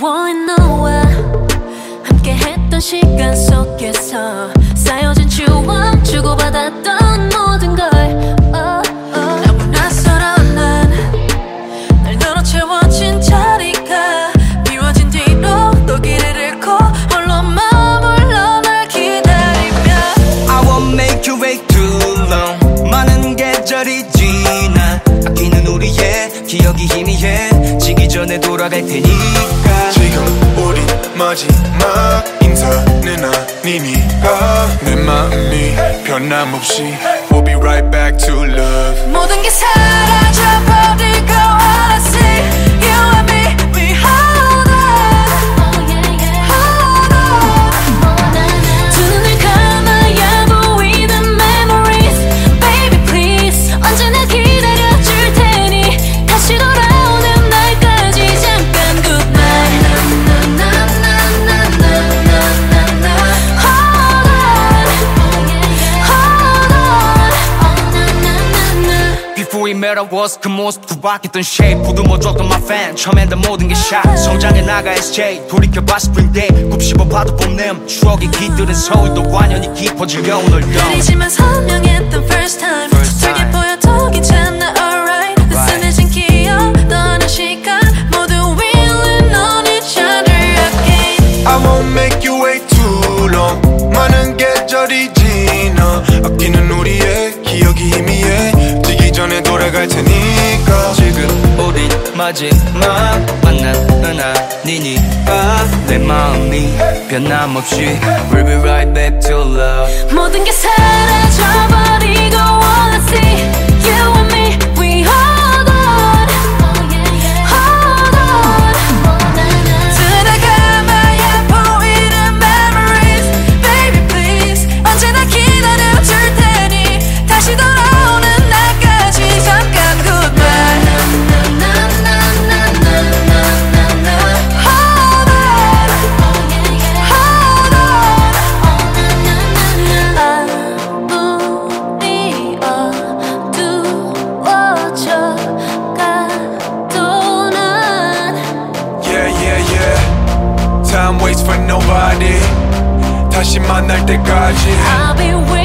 너와 너와 함께 했던 시간 속에서 쌓여진 추억 주고받았던 모든 걸. oh, oh. 너무 난날 너로 채워진 자리가 비워진 뒤로 또 길을 잃고 홀로 머물러 기다리며. I won't make you wait too long. 많은 계절이 지나 아끼는 우리의 기억이 희미해 지기 전에 돌아갈 테니까. 마지막 인사는 아니니까. 내 마음이 변함없이 We'll be right back to love. 모든 게 사라져버 I was 그 모습 두바뀌었던 shape 부두머줬던 my fan. 처음엔 다 모든 게 shot. 성장해 나가 SJ 돌이켜봐 spring day. 굽씹어 봐도 봄냄. 추억이 깃들은 서울도 완연히 깊어지려 오늘도 느리지만 선명했던 first time. Time. 보여 마지막 만남은 아니니까 내 마음이 변함없이 We'll be right back to love 모든 게 사라 for nobody. 다시 만날 때까지. I'll be with